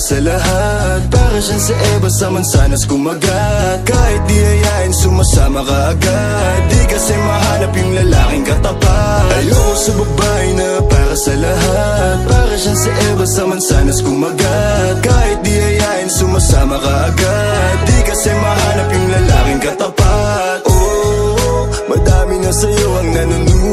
sa lahat. Para siyang sa Eva sa mansanas kumagat. Kahit di ayain sumasama ka agad. Di kasi mahanap yung lalaking katapat. Ayoko sa babae na para sa lahat. Para siyang sa Eva sa mansanas kumagat. Kahit di ayain sumasama ka agad. Di kasi mahanap yung lalaking katapat. Oh, madami na sa'yo ang nanunubo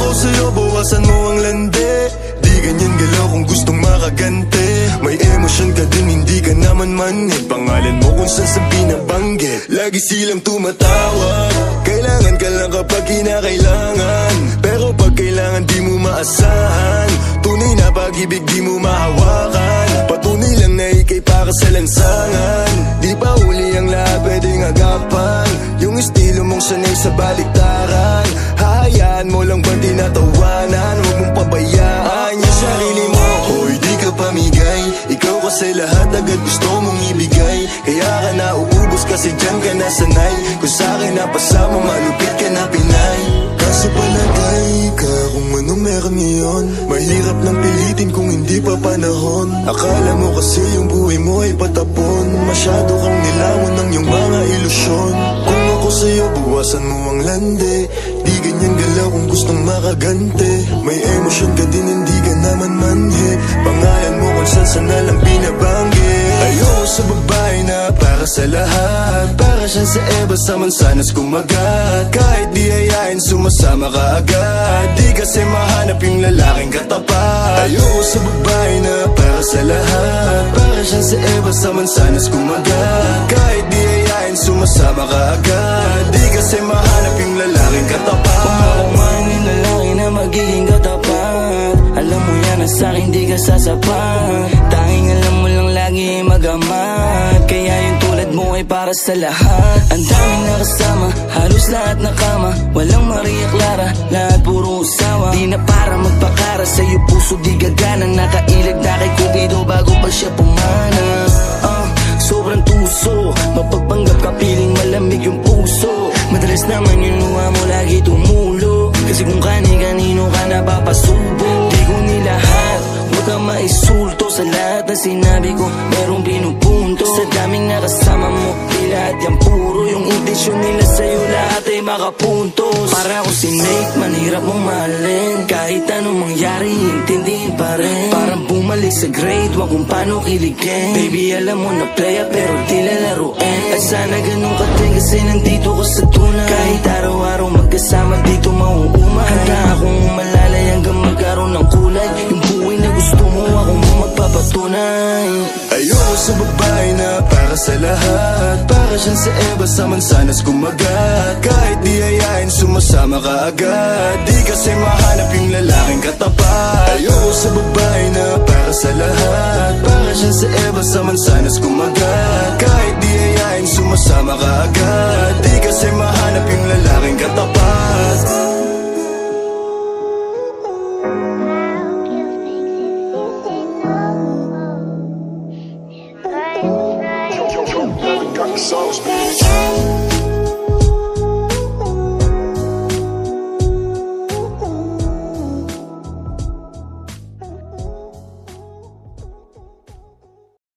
ako sa'yo, bawasan mo ang lande. Di ganyan galaw kung gustong makagante. May emosyon ka din, hindi ka naman manhid. Pangalan mo kung saan sa binabanggit. Lagi silang tumatawag Kailangan ka lang kapag kinakailangan. Pero pag kailangan di mo maasahan. Tunay na pag-ibig di mo mahawakan. Patunay lang na ikay para sa lansangan. Di pa uli ang lahat pwedeng agapan Yung estilo mong sanay sa baliktaran. Hahayaan mo lang ba tinatawanan Huwag mong pabayaan yung sarili mo. Hoy di ka pamigay. Ikaw kasi lahat agad gusto mong ibigay. Kaya ka nauubos kasi dyan ka nasanay. Kung sa akin napasama malupit ka na pinay. Kaso palagay ka kung ano meron ngayon. Mahirap lang pilitin kung hindi pa panahon. Akala mo kasi yung buhay mo ay patapon. Masyado buwasan mo ang lande. Di ganyan galaw kung gustong makagante. May emosyon ka din hindi ka naman manhid Pangalan mo kung saan saan na lang binabanggit Ayoko sa babae na para sa lahat. Para siyang sa Eva sa mansanas kumagat. Kahit di ayain sumasama ka agad. Di kasi mahanap yung lalaking katapat. Ayoko sa babae na para sa lahat. Para siyang sa Eva sa mansanas kumagat. Kahit di ayain sumasama ka agad sa'kin di ka sasapat. Tanging alam mo lang lagi magamat Kaya yung tulad mo ay para sa lahat. Ang daming nakasama, halos lahat nakama Walang Maria Clara, lahat puro usawa. Di na para magpakara sa'yo puso di gagana. Nakailag na kay Cupido bago pa siya pumana. Ah, sobrang tuso. Mapagpanggap ka piling malamig yung puso. Madalas naman Yung intensyon nila sa'yo lahat ay makapuntos. Para ako si Nate Manhirap mong mahalin. Kahit anong mangyari Intindihin pa rin. Parang bumalik sa grade Wag kung paano kiligin. Baby alam mo na playa Pero di lalaruin At sana ganun ka din Kasi nandito ka sa tunay. Kahit araw-araw magkasama dito mauumay. Handa akong umalalay hanggang magpapatunay Ayoko sa babae na para sa lahat. Para siyang sa Eva sa mansanas kumagat Kahit di ayain sumasama ka agad. Di kasi mahanap yung lalaking katapat. Ayoko sa babae na para sa lahat. Para siyang sa Eva sa mansanas kumagat Somos